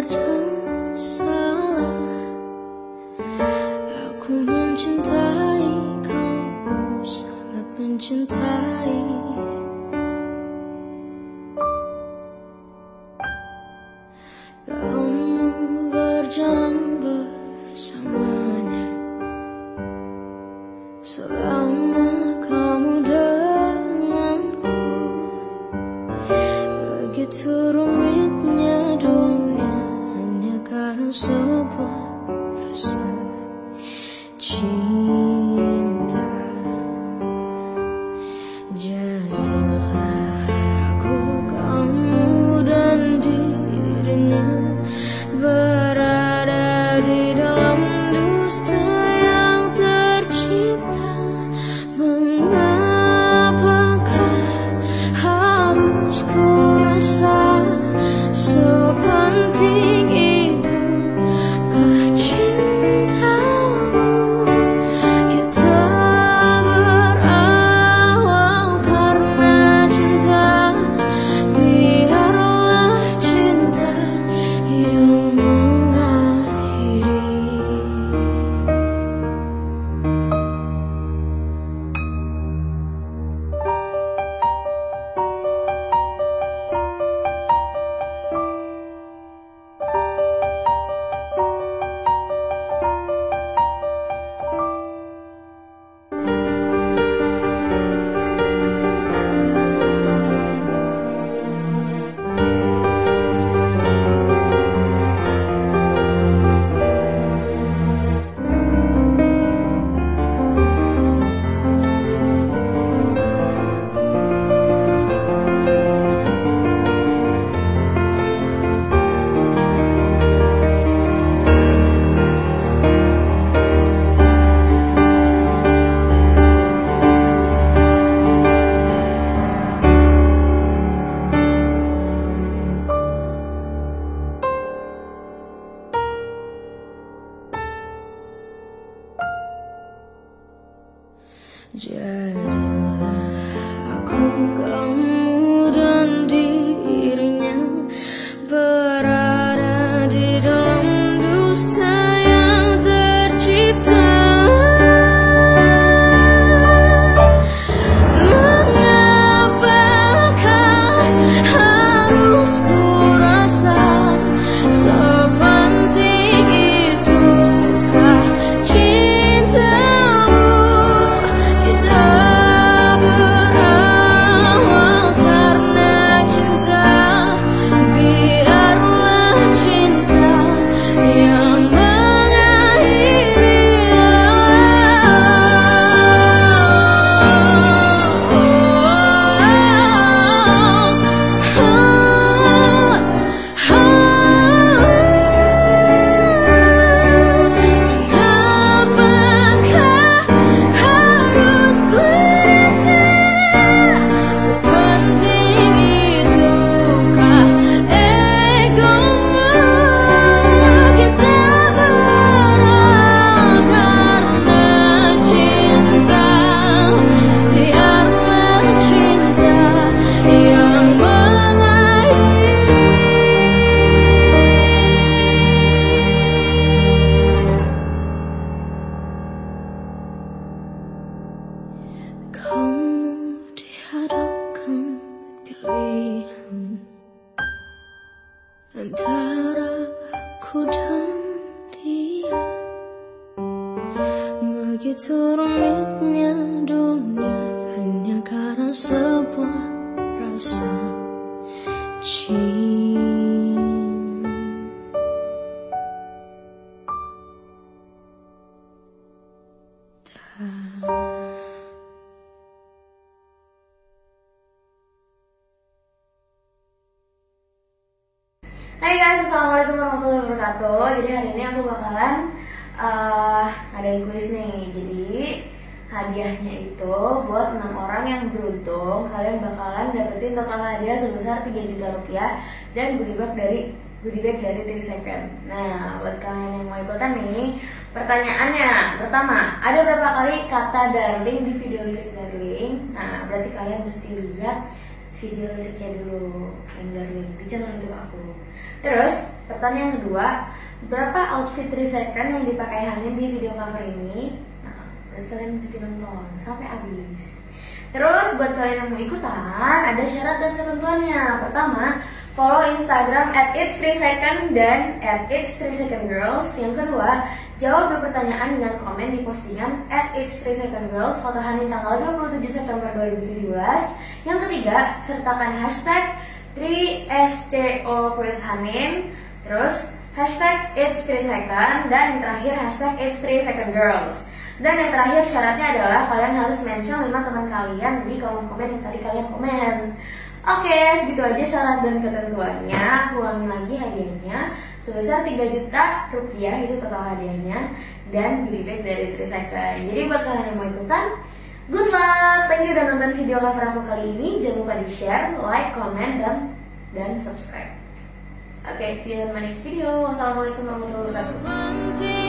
ada salah Aku mencintai kau Sangat mencintai Kamu berjalan bersamanya Selama kamu denganku Begitu karena sebuah 决定了，要哭够。Begitu rumitnya dunia hanya karena sebuah rasa cinta Hai guys, assalamualaikum warahmatullahi wabarakatuh. Jadi hari ini aku bakalan uh, ngadain kuis nih. Jadi hadiahnya itu buat enam orang yang beruntung, kalian bakalan dapetin total hadiah sebesar 3 juta rupiah dan goodie bag dari goodie bag dari 3 second. Nah, buat kalian yang mau ikutan nih, pertanyaannya pertama, ada berapa kali kata darling di video lirik darling? Nah, berarti kalian mesti lihat video liriknya dulu yang darling di channel YouTube aku. Terus pertanyaan kedua, berapa outfit 3 second yang dipakai Hanin di video cover ini. Nah, kalian mesti nonton sampai habis. Terus buat kalian yang mau ikutan, ada syarat dan ketentuannya. Pertama, follow Instagram at it's 3 second dan at it's 3 second girls. Yang kedua, jawab dua pertanyaan dengan komen di postingan at it's 3 second girls foto Hanin tanggal 27 September 2017. Yang ketiga, sertakan hashtag 3SCO Quiz Hanin. Terus hashtag it's 3 second dan yang terakhir hashtag it's 3 second girls. Dan yang terakhir syaratnya adalah kalian harus mention 5 teman kalian di kolom komen yang tadi kalian komen. Oke, segitu aja syarat dan ketentuannya. Aku ulangi lagi hadiahnya sebesar 3 juta rupiah itu total hadiahnya dan bag dari 3 second. Jadi buat kalian yang mau ikutan, good luck. Thank you udah nonton video cover aku kali ini. Jangan lupa di share, like, comment, dan dan subscribe. Oke, see you in my next video. Wassalamualaikum warahmatullahi wabarakatuh.